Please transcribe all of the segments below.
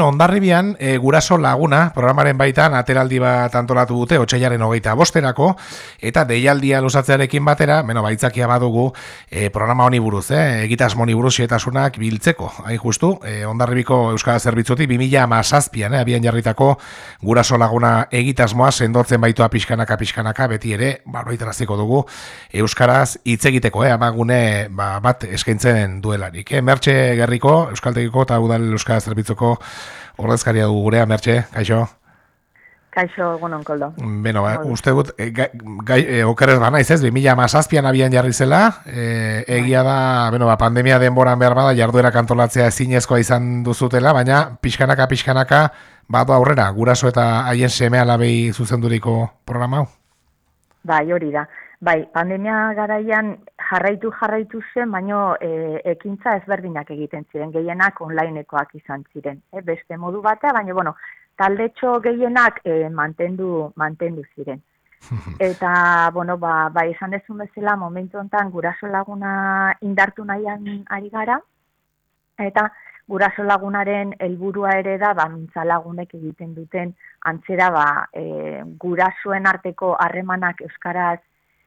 Ondarribian, e, guraso laguna, programaren baitan, ateraldi bat antolatu dute, otxailaren hogeita bosterako, eta deialdia lusatzearekin batera, beno, baitzakia badugu, e, programa honi buruz, eh, egitas moni buruz sietasunak biltzeko. Hain justu, e, Ondarribiko Euskara Zerbitzuti, 2000 amazazpian, eh, abian jarritako guraso laguna egitasmoa sendotzen baitua pixkanaka, pixkanaka, beti ere, baroitaraziko dugu, Euskaraz hitz egiteko, eh, amagune ba, bat eskaintzen duelarik. Eh, Mertxe Gerriko, Euskaltegiko eta Udal Euskara Zerbitzuko ordezkaria dugu gurea, Mertxe, kaixo? Kaixo, egunon, koldo. Beno, ba, uste gut, e, gai, e, okerrez ba naiz ez, 2000 amazazpian abian jarri zela, e, egia da, beno, ba, pandemia denboran behar bada, jarduera kantolatzea ezinezkoa izan duzutela, baina pixkanaka, pixkanaka, badu aurrera, guraso eta haien seme alabei zuzenduriko programa hau? Bai, hori da. Bai, pandemia garaian jarraitu jarraitu zen, baino e, ekintza ezberdinak egiten ziren, gehienak onlineekoak izan ziren. E, beste modu batea, baina, bueno, taldetxo gehienak e, mantendu, mantendu ziren. Eta, bueno, ba, ba, esan dezun bezala, momentu honetan guraso laguna indartu nahian ari gara, eta guraso lagunaren helburua ere da, ba, mintza lagunek egiten duten antzera, ba, e, gurasoen arteko harremanak euskaraz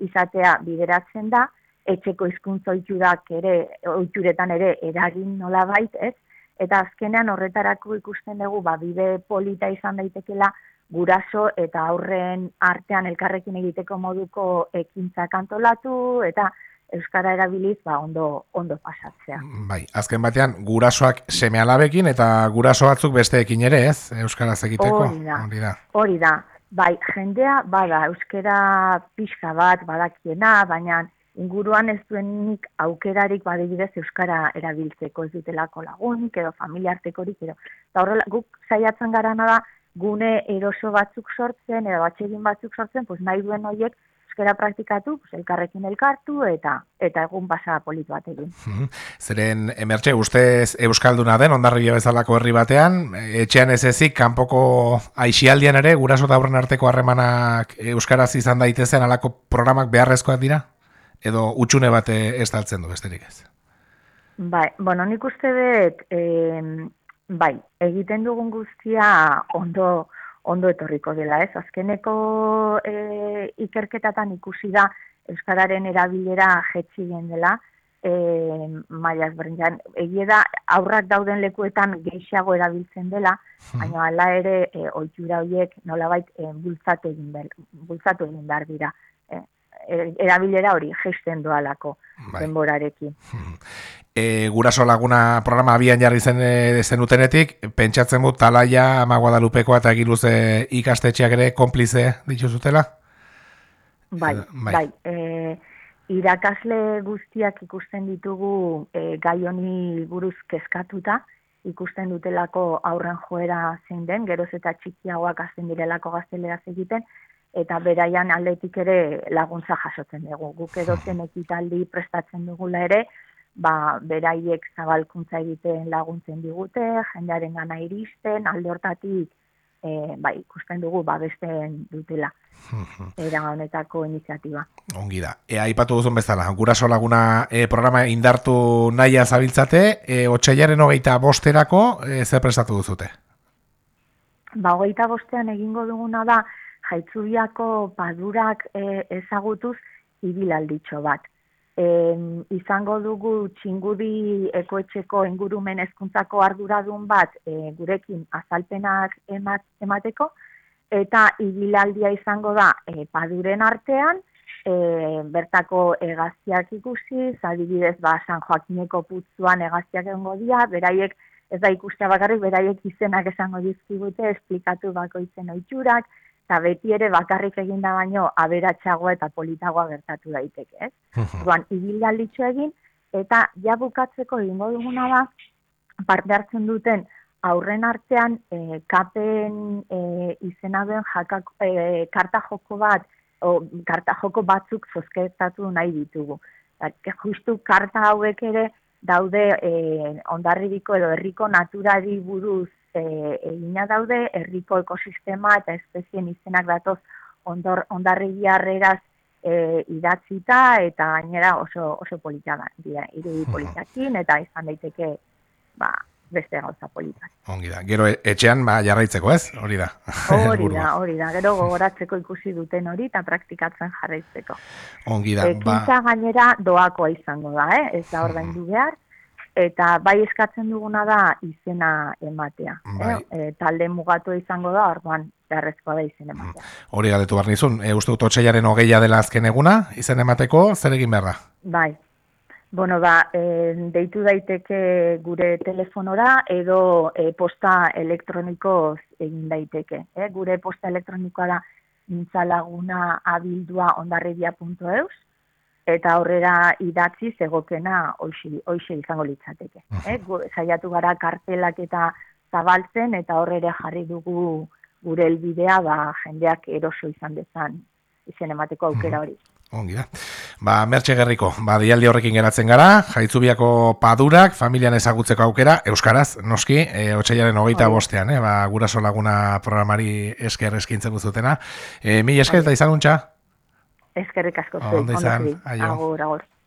izatea bideratzen da, etxeko hizkuntza ohiturak ere ohituretan ere eragin nola bait, ez? Eta azkenean horretarako ikusten dugu ba bide polita izan daitekela guraso eta aurren artean elkarrekin egiteko moduko ekintza kantolatu eta euskara erabiliz ba ondo ondo pasatzea. Bai, azken batean gurasoak semealabekin eta guraso batzuk besteekin ere, ez? Euskaraz egiteko. Hori da. Hori da. Bai, jendea bada euskara pixka bat badakiena, baina inguruan ez duenik aukerarik badibidez euskara erabiltzeko ez dutelako lagunik edo familiartekorik edo. Eta horrela, guk saiatzen garana da gune eroso batzuk sortzen edo batxegin batzuk sortzen, pues nahi duen horiek euskara praktikatu, pues elkarrekin elkartu eta eta egun basa politu bat egin. Zeren, emertxe, ustez euskalduna den, ondarri bezalako herri batean, etxean ez ezik, kanpoko aixialdian ere, guraso da arteko harremanak euskaraz izan daitezen alako programak beharrezkoak dira? edo utxune bate ez daltzen du besterik ez? Bai, bueno, nik uste dut, e, bai, egiten dugun guztia ondo ondo etorriko dela, ez? Azkeneko e, ikerketatan ikusi da Euskararen erabilera jetzi dela, e, maiaz berintzen, egie da aurrak dauden lekuetan geixiago erabiltzen dela, hmm. baina ala ere e, oitura horiek nolabait e, bultzatu egin, bultzatu egin behar dira erabilera hori gesten doalako bai. denborarekin. E, guraso laguna programa abian jarri zen e, zenutenetik, pentsatzen dut talaia ama guadalupekoa eta egiluze ikastetxeak ere konplize dituzutela? Bai, e, bai. bai. E, irakasle guztiak ikusten ditugu e, gai honi buruz kezkatuta, ikusten dutelako aurren joera zein den, geroz eta txikiagoak azten direlako gazteleraz egiten, eta beraian aldetik ere laguntza jasotzen dugu. Guk edo ekitaldi prestatzen dugula ere, ba, beraiek zabalkuntza egiten laguntzen digute, jendearen gana iristen, alde hortatik e, ba, ikusten dugu babesten dutela era honetako iniziatiba. Ongi da. E, aipatu duzun bezala, guraso laguna e, programa indartu naia zabiltzate, e, otxailaren hogeita bosterako, e, zer prestatu duzute? Ba, hogeita bostean egingo duguna da, jaitzubiako padurak e, ezagutuz ibilalditxo bat. E, izango dugu txingudi ekoetxeko ingurumen ezkuntzako arduradun bat e, gurekin azalpenak emat, emateko, eta ibilaldia izango da e, paduren artean, e, bertako egaztiak ikusi, zadibidez ba, San Joakineko putzuan egaztiak egongo dira, beraiek ez da ikustea bakarrik, beraiek izenak esango dizkigute, esplikatu bako izen oitzurak, eta beti ere bakarrik eginda baino aberatsagoa eta politagoa gertatu daiteke, ez? Orduan, ibildalitxo egin eta ja bukatzeko egingo duguna da parte hartzen duten aurren artean e, kapen e, izena duen jakak, e, karta joko bat o, karta joko batzuk zozketatu nahi ditugu. Eta, justu karta hauek ere daude e, ondarribiko edo herriko naturari buruz e, egina daude, herriko ekosistema eta espezien izenak datoz ondor, ondarri jarreraz e, idatzita eta gainera oso, oso polita dira, irudi politakin eta izan daiteke ba, beste gauza politak. Ongi da. Gero e- etxean ba jarraitzeko, ez? Hori da. Hori da, hori da, gero gogoratzeko ikusi duten hori eta praktikatzen jarraitzeko. Ongi da. Ba, Ekintza gainera doakoa izango da, eh? ez da ordaindu behar, eta bai eskatzen duguna da izena ematea. Bai. E, talde mugatu izango da, orduan beharrezkoa da izen ematea. hori galdetu behar nizun. E, uste dut otxailaren hogeia dela azken eguna, izen emateko, zer egin behar da? Bai. Bueno, ba, e, deitu daiteke gure telefonora edo e, posta elektronikoz egin daiteke. Eh? Gure posta elektronikoa da mintzalaguna abildua ondarribia.eus eta aurrera idatzi zegokena hoxe, hoxe izango litzateke. Eh? Gu, saiatu gara kartelak eta zabaltzen eta horrere jarri dugu gure helbidea ba, jendeak eroso izan dezan izen emateko aukera hori. Ongi da. Ba, mertxe gerriko, ba, dialdi horrekin geratzen gara, jaitzubiako padurak, familian ezagutzeko aukera, Euskaraz, noski, e, otxailaren hogeita Hori. bostean, eh? ba, guraso laguna programari esker eskintzen duzutena. E, mi esker eta izan untxa? Eskerrik asko Ondo izan. Agur, agur.